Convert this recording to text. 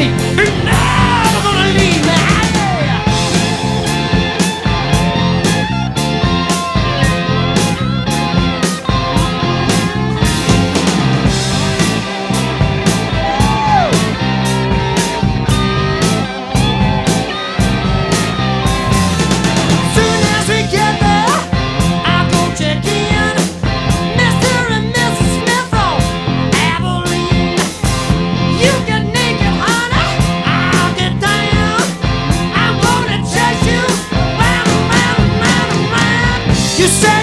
sleep. You said.